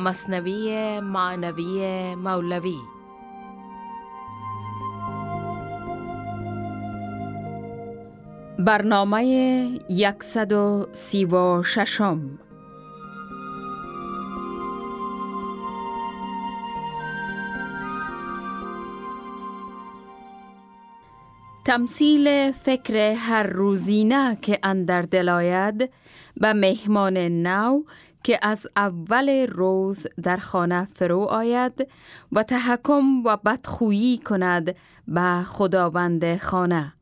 مصنوی معنوی مولوی. برنامه یکصد و سی و ششم. تمثیل فکر هر روزینه که اندر دلاید به مهمان نو که از اول روز در خانه فرو آید و تحکم و بدخویی کند به خداوند خانه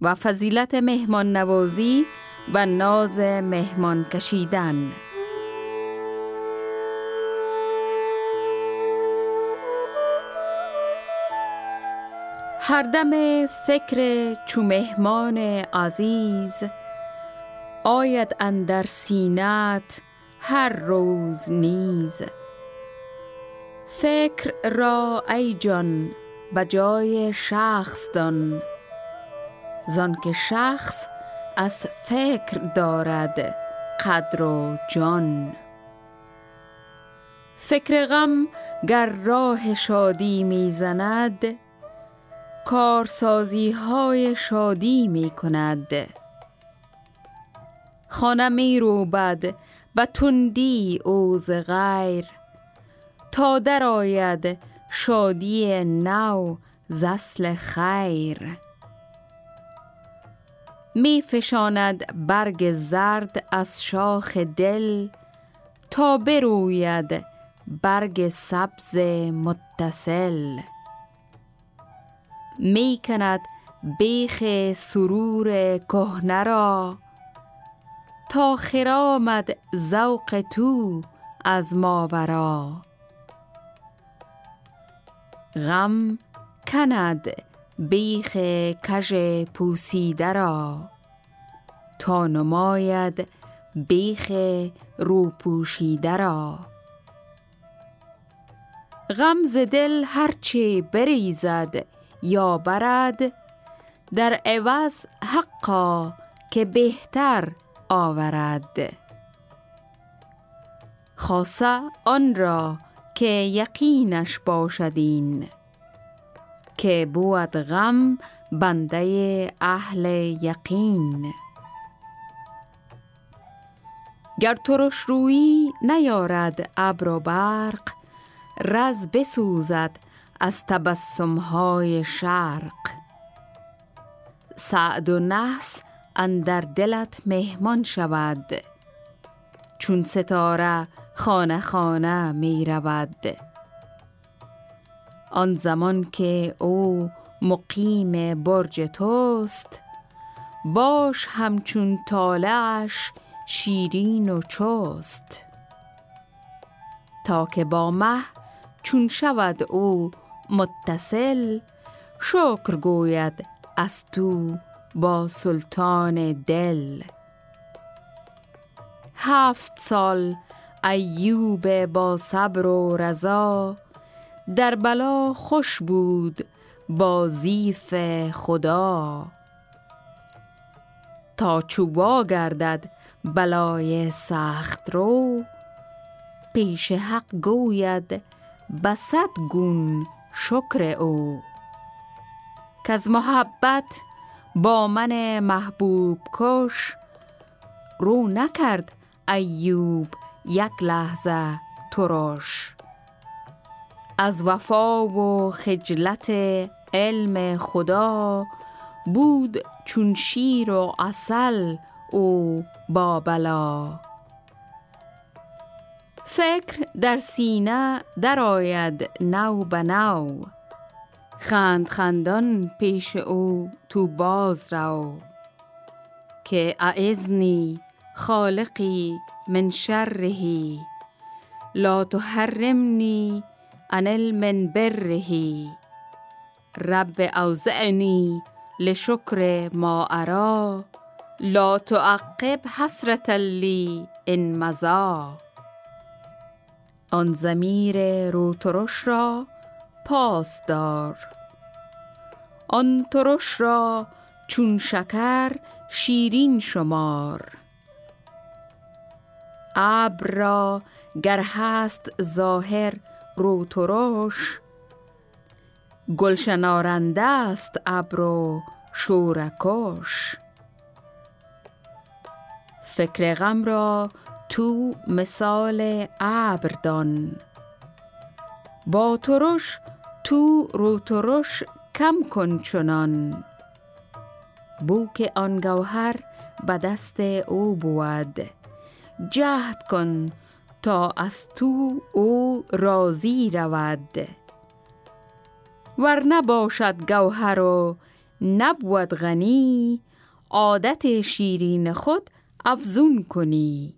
و فضیلت مهمان نوازی و ناز مهمان کشیدن. هر دم فکر چو مهمان عزیز آید اندر سینت هر روز نیز. فکر را ای جان بجای شخص دان. زان که شخص از فکر دارد قدر و جان. فکر غم گر راه شادی می‌زند کارسازی های شادی می کند. خانه می روبد و تندی اوز غیر. تا در آید شادی نو زسل خیر. می فشاند برگ زرد از شاخ دل تا بروید برگ سبز متصل. می کند بیخ سرور کهنه را تا خرامد ذوق تو از ماورا. غم کند بیخ کژ پوسیده را. تا نماید بیخ روپوشیده را. غم ز دل هرچه بریزد یا برد در عوض حقا که بهتر آورد. خاصه آن را که یقینش باشدین که بود غم بنده اهل یقین. گر ترش روی نیارد ابر و برق رز بسوزد از تبسم های شرق. سعد و نحس اندر دلت مهمان شود. چون ستاره خانه خانه می رود. آن زمان که او مقیم برج توست باش همچون طالعش شیرین و چست. تا که با مه چون شود او متصل شکر گوید از تو با سلطان دل. هفت سال ایوب با صبر و رضا در بلا خوش بود با زیف خدا. تا چوبا گردد بلای سخت رو پیش حق گوید بسد گون شکر او. که از محبت با من محبوب کش. رو نکرد ایوب یک لحظه ترش. از وفا و خجلت علم خدا بود چون شیر و اصل او با بلا فکر در سینه درآید نو به نو. خند خندان پیش او تو باز رو که اعزنی خالقی من شرهی. لا تحرمنی عن من بره. رب اوزعنی لشکر ما ارا. لا تعقب حسرت لی ان مزا. آن زمیر روترش را پاس دار. آن ترش را چون شکر شیرین شمار. ابر را گر هست ظاهر رو ترش. گلشنارنده است ابر و شورکش. فکر غم را تو مثال ابر دان. با ترش تو رو ترش کم کن چنان. بوک آن گوهر به دست او بود. جهد کن تا از تو او راضی رود. ور نباشد گوهر و نبود غنی عادت شیرین خود افزون کنی.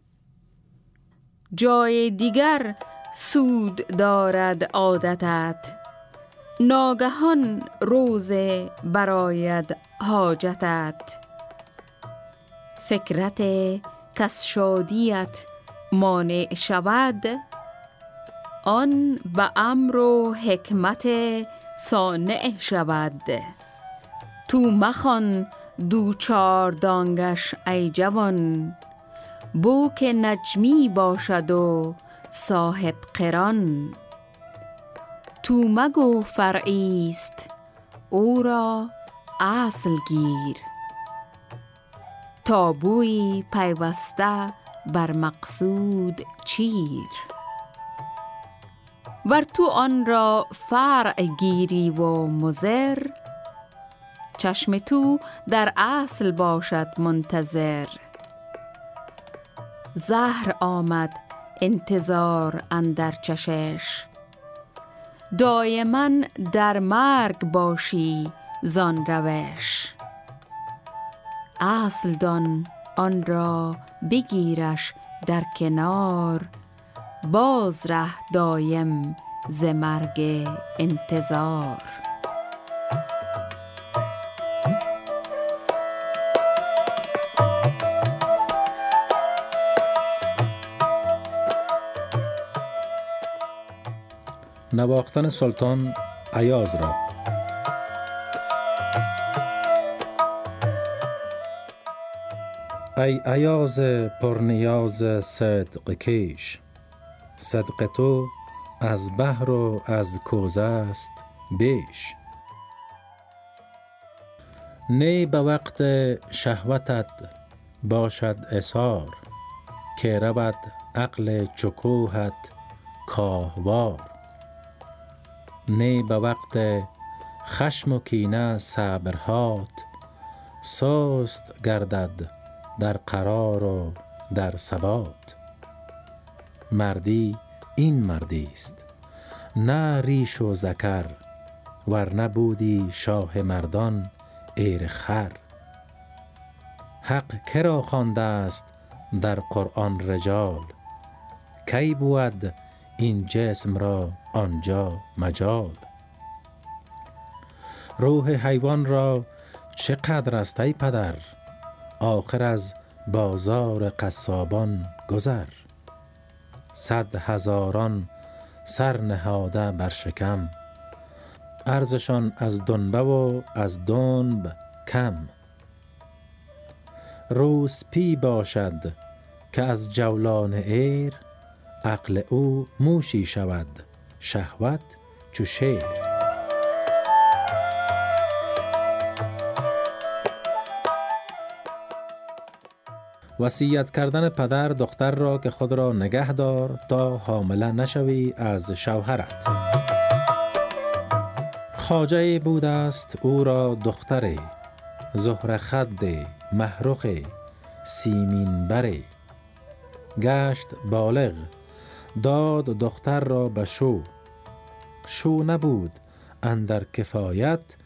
جای دیگر سود دارد عادتت. ناگهان روز براید حاجتت. فکرت کس شادیت مانع شود. آن به امر و حکمت صانع شود. تو مخوان دو چار دانگش ای جوان. بو که نجمی باشد و صاحب قران. تو مگو فرعیست. او را اصل گیر. تابوی پیوسته بر مقصود چیر. ور تو آن را فرع گیری و مزر چشم تو در اصل باشد منتظر. زهر آمد انتظار اندر چشش. دایما در مرگ باشی زان روش. اصل دان آن را بگیرش در کنار باز ره دایم ز مرگ انتظار. نواختن سلطان عیاز را. ای عیاز پرنیاز صدق کیش. صدق تو از بحر و از کوزه است بیش. نی به وقت شهوتت باشد اثار که رود عقل چکوهت کاهوار. نی به وقت خشم و کینه صبرهات سست گردد در قرار و در ثبات. مردی این مردی است نه ریش و زکر ور نبودی شاه مردان ایر خر. حق کرا خوانده است در قرآن رجال؟ کی بود این جسم را آنجا مجال. روح حیوان را چقدر است ای پدر؟ آخر از بازار قصابان گذر. صد هزاران سر نهاده بر شکم. ارزشان از دنبه و از دنب کم. روسپی باشد که از جولان ایر عقل او موشی شود. شهوت چو شیر وصیت کردن پدر دختر را که خود را نگه دار تا حامله نشوی از شوهرت. خاجه بود است او را دختری زهر خد محرخ سیمین بری گشت بالغ داد دختر را به شو. شو نبود اندر کفایت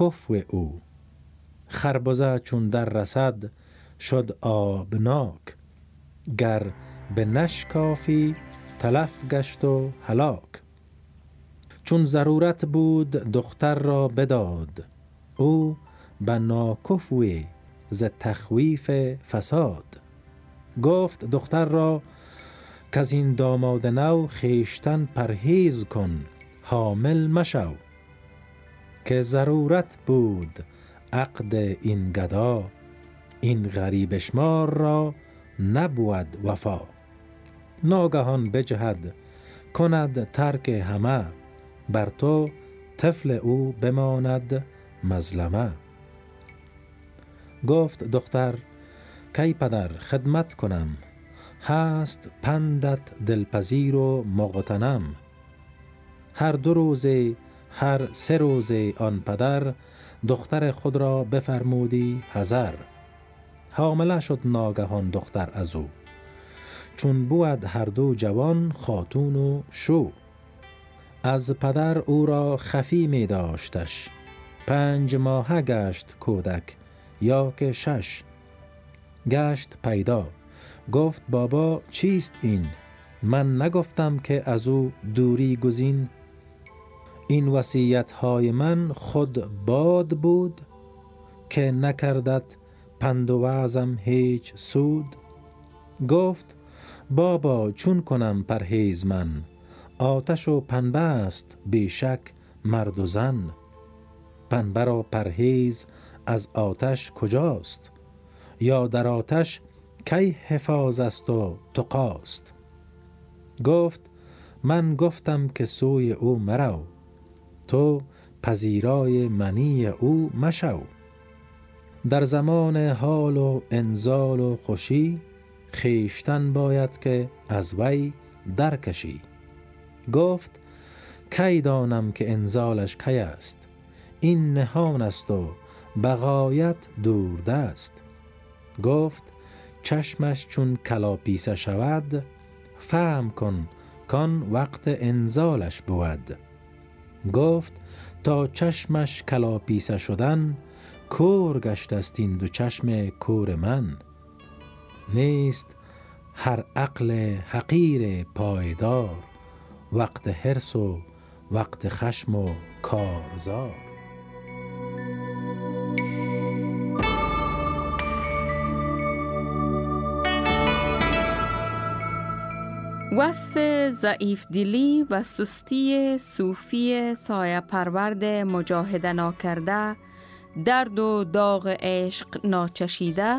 کفو او. خربزه چون در رسد شد آبناک. گر به نشکافی تلف گشت و هلاک. چون ضرورت بود دختر را بداد. او به ناکفوی ز تخویف فساد. گفت دختر را که این داماد نو خیشتن پرهیز کن حامل مشو. که ضرورت بود عقد این گدا این غریب شمار را نبود وفا. ناگهان بجهد کند ترک همه بر تو طفل او بماند مظلمه. گفت دختر کی پدر خدمت کنم. هست پندت دلپذیر و مغتنم. هر دو روزه هر سه روزه آن پدر دختر خود را بفرمودی هزر حامله شد ناگهان دختر از او. چون بود هر دو جوان خاتون و شو. از پدر او را خفی می داشتش. پنج ماه گشت کودک یا که شش. گشت پیدا. گفت بابا چیست این؟ من نگفتم که از او دوری گزین. این وسیعت های من خود باد بود که نکردت پند و وعظم هیچ سود. گفت بابا چون کنم پرهیز من آتش و پنبه است بیشک مرد و زن. پنبه را پرهیز از آتش کجاست؟ یا در آتش کی حفاظ است و تقاست؟ گفت من گفتم که سوی او مرو تو پذیرای منی او مشو. در زمان حال و انزال و خوشی خیشتن باید که از وی درکشی. گفت کی دانم که انزالش کی است؟ این نهان است و بغایت دوردست گفت چشمش چون کلاپیسه شود فهم کن کان وقت انزالش بود. گفت تا چشمش کلاپیسه شدن کور گشت این دو چشم کور من. نیست هر عقل حقیر پایدار وقت حرس و وقت خشم و کارزار. وصف ضعیف دلی و سستی صوفی سایه پرورد مجاهده ناکرده درد و داغ عشق ناچشیده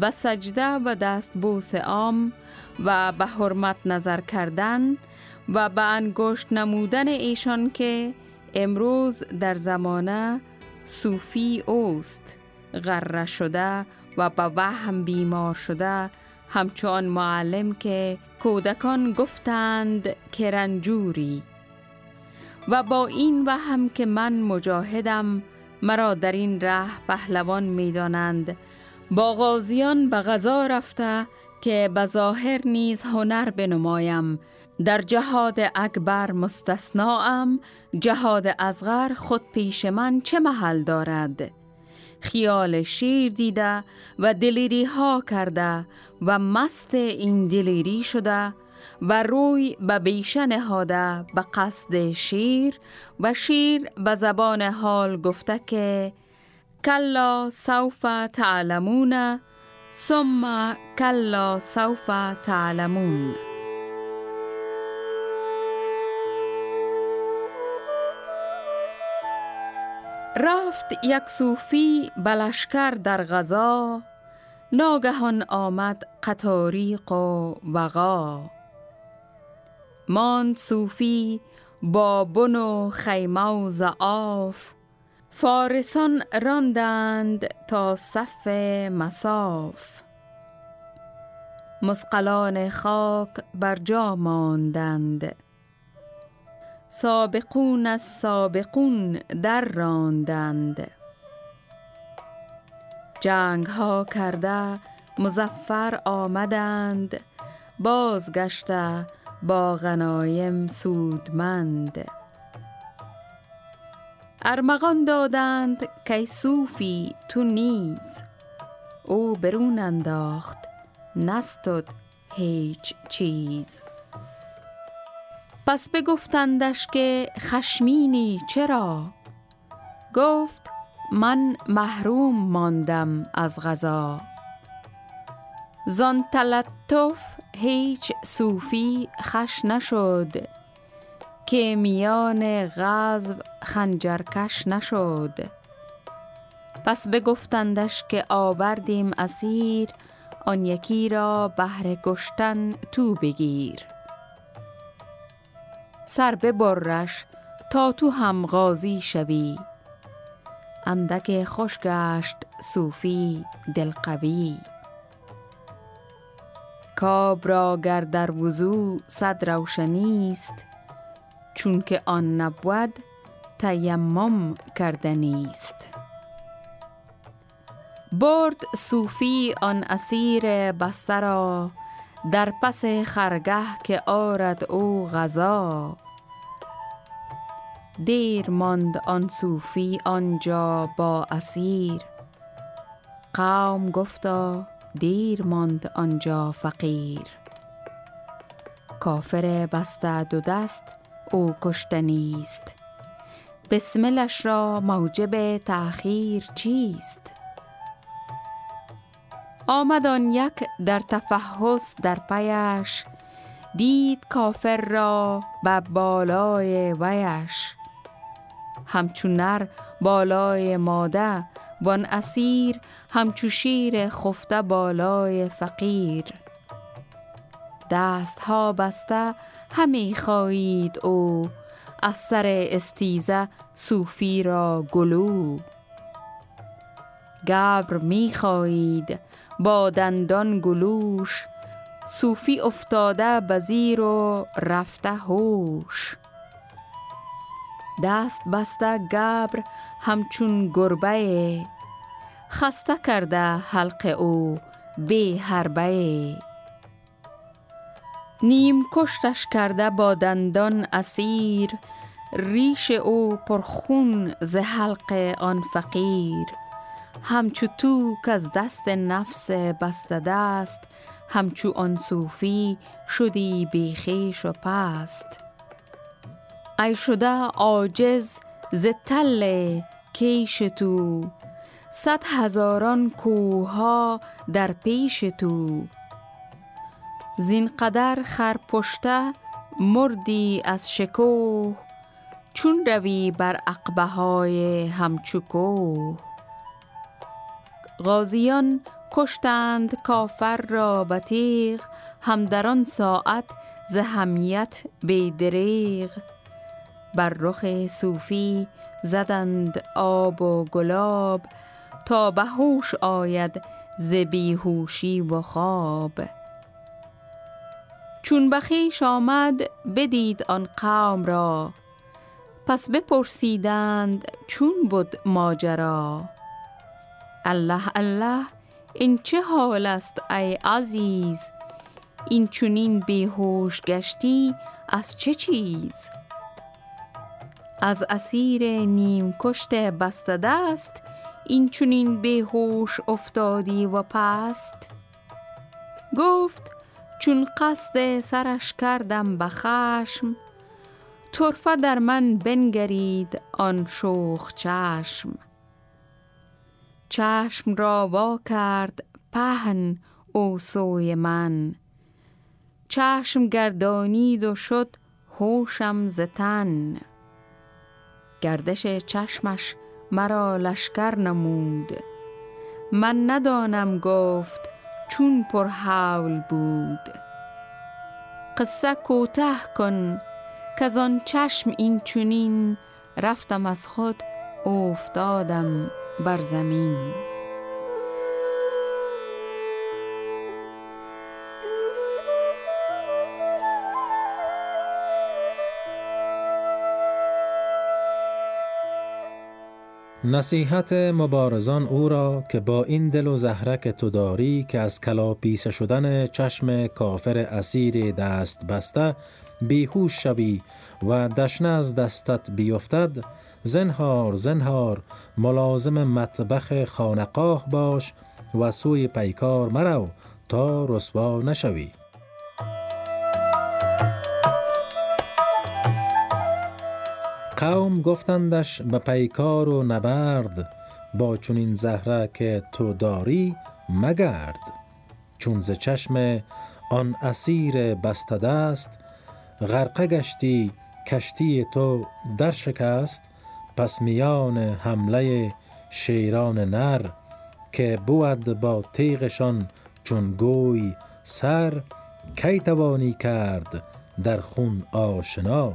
و سجده و دست بوس عام و به حرمت نظر کردن و به انگشت نمودن ایشان که امروز در زمانه صوفی اوست. غره شده و به وهم بیمار شده همچون معلم که کودکان گفتند که رنجوری. و با این وهم که من مجاهدم مرا در این ره پهلوان می‌دانند. با غازیان به غذا رفته که به ظاهر نیز هنر بنمایم. در جهاد اکبر مستثناام جهاد ازغر خود پیش من چه محل دارد؟ خیال شیر دیده و دلیری ها کرده و مست این دلیری شده و روی به بیشه نهاده به قصد شیر و شیر به زبان حال گفته که کلا سوف تعلمون ثم کلا سوف تعلمون. رفت یک صوفی بلشکر در غذا ناگهان آمد قطاریق و وغا. ماند صوفی با بن و خیمه و زعاف فارسان راندند تا صف مساف. مسقلان خاک بر جا ماندند. سابقون از سابقون در راندند. جنگ ها کرده مزفر آمدند. بازگشته با غنایم سودمند. ارمغان دادند که صوفی تو نیز. او برون انداخت نستد هیچ چیز. پس بگفتندش که خشمینی چرا؟ گفت من محروم ماندم از غذا. زان تلطف هیچ صوفی خش نشد که میان غزو خنجرکش نشد. پس بگفتندش که آوردیم اسیر آن یکی را بهر گشتن تو بگیر. سر ببرش تا تو هم غازی شوی. اندک خوش گشت صوفی دلقوی. کاب را گر در وضو صد روشنیست چون که آن نبود تیمم کردنیست برد صوفی آن اسیر بسته را در پس خرگه که آرد او غذا. دیر ماند آن صوفی آنجا با اسیر. قوم گفتا دیر ماند آنجا فقیر. کافر بسته دو دست او کشتنیست بسملش را موجب تأخیر چیست؟ آمد آن یک در تفحص در پیش دید کافر را به بالای ویش. همچون نر بالای ماده وان اسیر همچو شیر خفته بالای فقیر. دست ها بسته همی خواهید او از سر استیزه صوفی را گلو. گبر می خواهید با دندان گلوش. صوفی افتاده بزیر و رفته هوش. دست بسته گبر همچون گربه. خسته کرده حلق او به حربه. نیم کشتش کرده با دندان اسیر. ریش او پرخون ز حلق آن فقیر. همچو تو که از دست نفس بسته دست همچو آن صوفی شدی بیخیش و پست. ای شده عاجز ز تل کیش تو صد هزاران کوها در پیش تو. زین قدر خرپشته مردی از شکوه چون روی بر عقبه های همچو کوه. غازیان کشتند کافر را به تیغ هم در آن ساعت ز همیت به دریغ. بر رخ صوفی زدند آب و گلاب تا به هوش آید ز بیهوشی و خواب. چون بخیش آمد بدید آن قوم را پس بپرسیدند چون بود ماجرا. الله الله این چه حال است ای عزیز؟ این چونین بیهوش گشتی از چه چیز؟ از اسیر نیم کشت بسته دست این چونین بیهوش افتادی و پست؟ گفت چون قصد سرش کردم به خشم طرفه در من بنگرید آن شوخ چشم. چشم را وا کرد پهن او سوی من. چشم گردانید و شد هوشم زتن گردش چشمش مرا لشکر نمود. من ندانم گفت چون پر حول بود. قصه کوته کن که آن چشم این چونین رفتم از خود افتادم بر زمین. نصیحت مبارزان او را که با این دل و زهره تو داری که از کلاپیسه شدن چشم کافر اسیر دست بسته بیهوش شوی و دشنه از دستت بیفتد زنهار زنهار ملازم مطبخ خانقاه باش و سوی پیکار مرو تا رسوا نشوی. قوم گفتندش به پیکار و نبرد با چونین زهره که تو داری مگرد. چون ز چشم آن اسیر بسته دست غرقه گشتی کشتی تو در شکست. پس میان حمله شیران نر که بود با تیغشان چون گوی سر کی توانی کرد در خون آشنا؟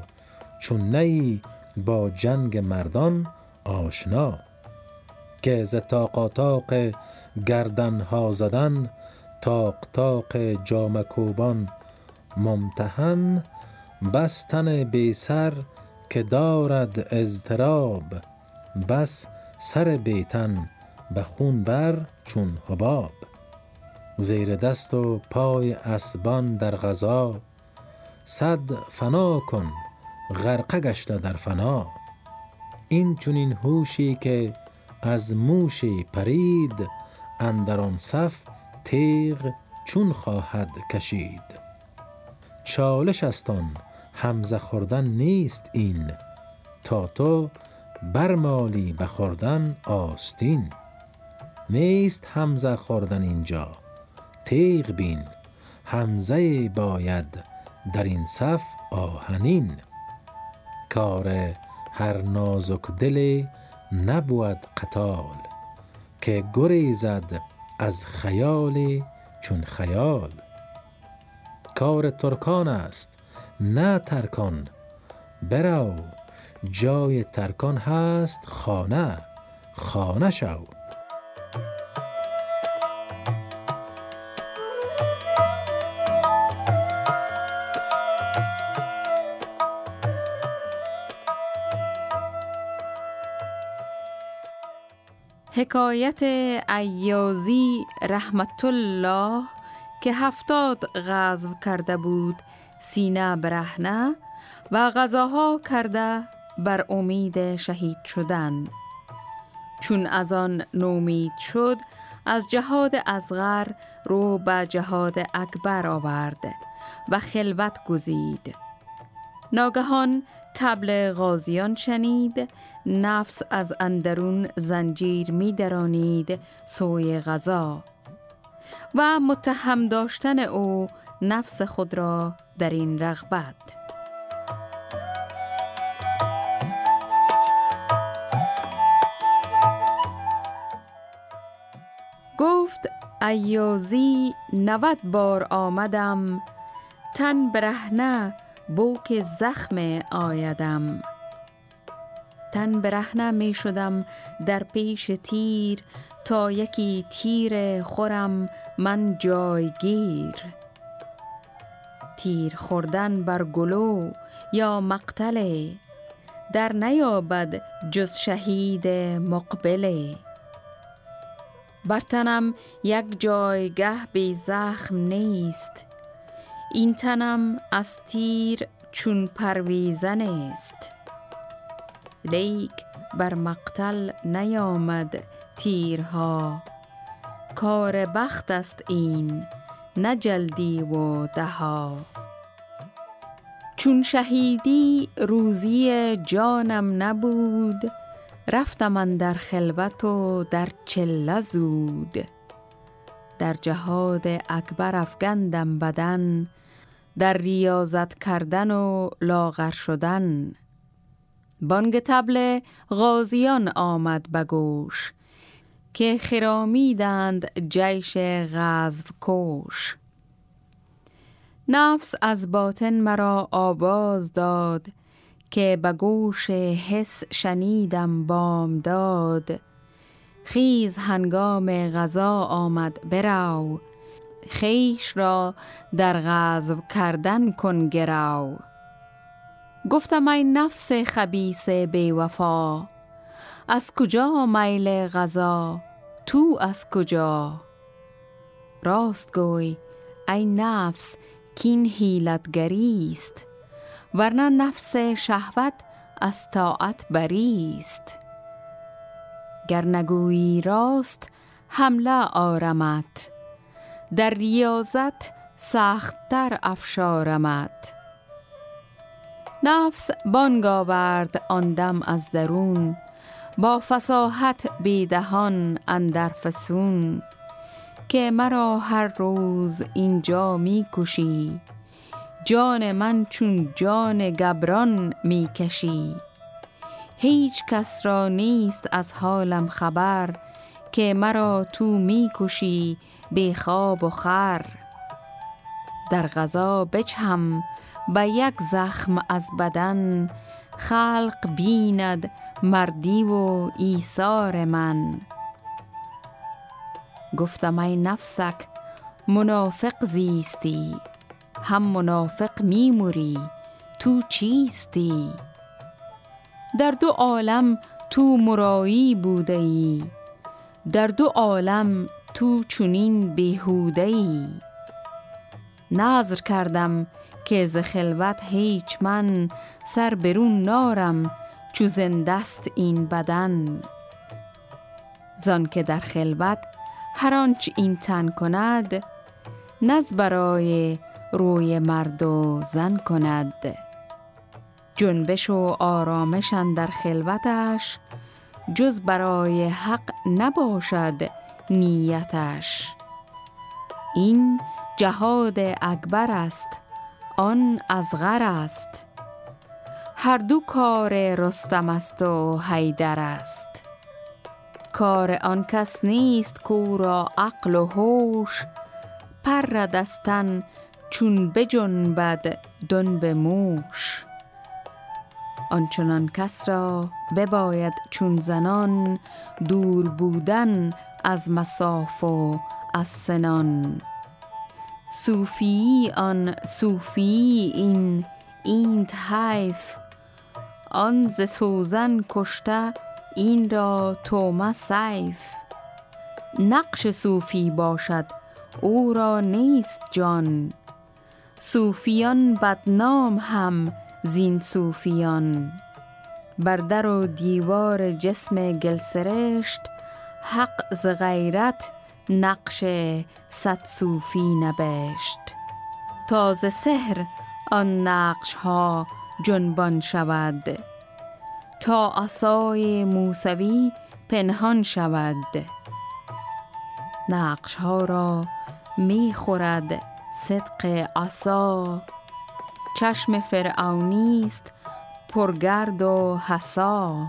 چون نی با جنگ مردان آشنا؟ که ز تاق گردن ها زدن تاق تاق جام کوبان ممتحن بستن بی سر که دارد اضطراب بس سر بیتن به خون بر چون حباب. زیر دست و پای اسبان در غذا صد فنا کن غرقه گشته در فنا. این چونین هوشی که از موشی پرید اندر آن صف تیغ چون خواهد کشید. چالش استان همزه خوردن نیست این. تا تو برمالی بخوردن آستین. نیست همزه خوردن اینجا. تیغ بین. همزه باید در این صف آهنین. کار هر نازک دل نبود قتال. که گریزد از خیال چون خیال. کار ترکان است. نه ترکان برو جای ترکان هست خانه خانه شو. حکایت ایازی رحمت الله که هفتاد غزو کرده بود سینه برهنه و غذاها کرده بر امید شهید شدن. چون از آن نومید شد از جهاد ازغر رو به جهاد اکبر آورد و خلوت گزید. ناگهان تبل غازیان شنید نفس از اندرون زنجیر می درانید سوی غذا. و متهم داشتن او نفس خود را در این رغبت. گفت ایازی نوت بار آمدم تن برهنه بوک زخم آیدم. تن برهنه می شدم در پیش تیر تا یکی تیر خورم من جایگیر. تیر خوردن بر گلو یا مقتله در نیابد جز شهید مقبله برتنم یک جایگه بی زخم نیست این تنم از تیر چون پرویزن است. لیک بر مقتل نیامد تیرها کار بخت است این نه جلدی و دها چون شهیدی روزی جانم نبود رفتم من در خلوت و در چله زود. در جهاد اکبر افگندم بدن در ریاضت کردن و لاغر شدن. بانگ تبل غازیان آمد به گوش که خرامیدند جیش غزو کوش نفس از باطن مرا آواز داد که به گوش حس شنیدم بام داد. خیز هنگام غذا آمد برو خیش را در غزو کردن کن گرو گفتم ای نفس خبیس بی وفا از کجا میل غذا؟ تو از کجا؟ راست گوی ای نفس کین حیلتگری است ورنه نفس شهوت از طاعت بریست گر نگویی راست حمله آرمت در ریاضت سختتر افشارمت. نفس بانگ آورد آن دم از درون با فساحت بیدهان اندر فسون. که مرا هر روز اینجا می کشی جان من چون جان گبران می کشی هیچ کس را نیست از حالم خبر که مرا تو می کشی به خواب و خر. در غذا بچهم به یک زخم از بدن. خلق بیند مردی و ایثار من. گفتم ای نفسک منافق زیستی هم منافق میموری تو چیستی؟ در دو عالم تو مرایی بوده ای در دو عالم تو چونین بیهوده ای نظر کردم که ز خلوت هیچ من سر برون نارم چو زندست این بدن. زان که در خلوت هر آنچ این تن کند نز برای روی مرد و زن کند. جنبش و آرامشن در خلوتش جز برای حق نباشد نیتش. این جهاد اکبر است آن ازغر است. هر دو کار رستم است و حیدر است. کار آن کس نیست کو را عقل و هوش پر دستن چون بجنبد دنب موش. آنچنان کس را بباید چون زنان دور بودن از مساف و از سنان. صوفی آن صوفی این اینت حیف آن ز سوزن کشته این را تومه سیف. نقش صوفی باشد او را نیست جان. صوفیان بدنام هم زین صوفیان. بر در و دیوار جسم گلسرشت حق ز غیرت نقش صد صوفی نبشت. تا ز سحر آن نقش ها جنبان شود. تا عصای موسوی پنهان شود. نقش ها را می خورد صدق عصا. چشم فرعونی است پرگرد و حسا.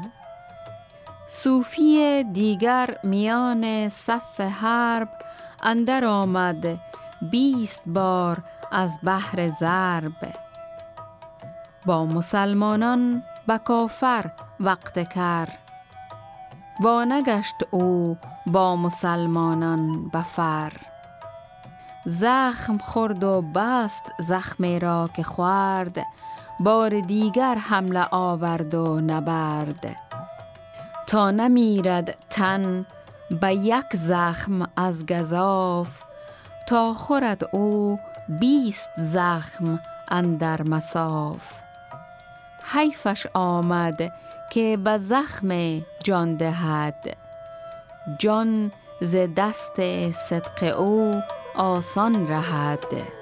صوفی دیگر میان صف حرب اندر آمد بیست بار از بحر ضرب. با مسلمانان به کافر وقت کر نگشت او با مسلمانان بفر زخم خورد و بست زخمی را که خورد بار دیگر حمله آورد و نبرد تا نمیرد تن به یک زخم از گذاف تا خورد او بیست زخم اندر مساف حیفش آمد که به زخم جان دهد. جان ز دست صدق او آسان رهد.